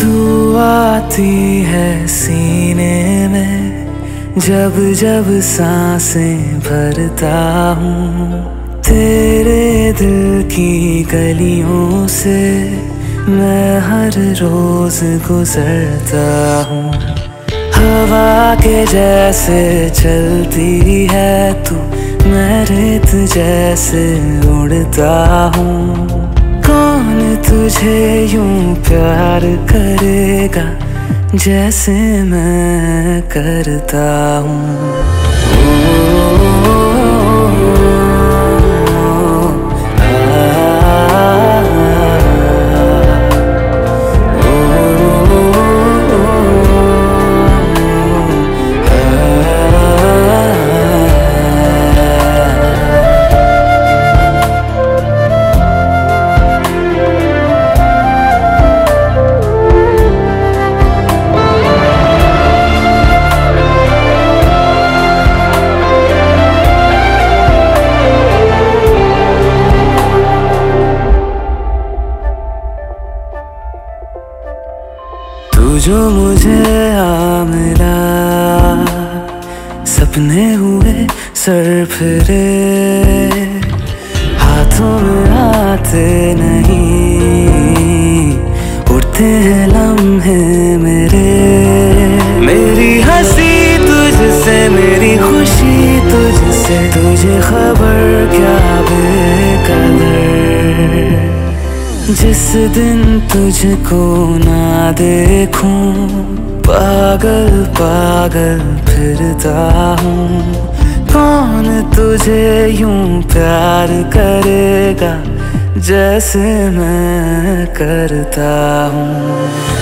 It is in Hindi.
तू आती है सीने में, जब जब साँसें भरता हूँ। तेरे दिल की गलियों से मैं हर रोज गुजरता हूँ। हवा के जैसे चलती है तू, मैं रेत जैसे उड़ता हूँ। कौन तुझे यूँ प्यार करेगा जैसे मैं करता हूँ। तू जो मुझे आ मिला सपने हुए सर फिरे हाथों में आते नहीं। उड़ते हैं लम्हे मेरे। मेरी हँसी तुझसे, मेरी खुशी तुझसे। तुझे खबर क्या बेकदर? जिस दिन तुझको ना देखूँ, पागल पागल फिरता हूँ। कौन तुझे यूँ प्यार करेगा जैसे मैं करता हूँ?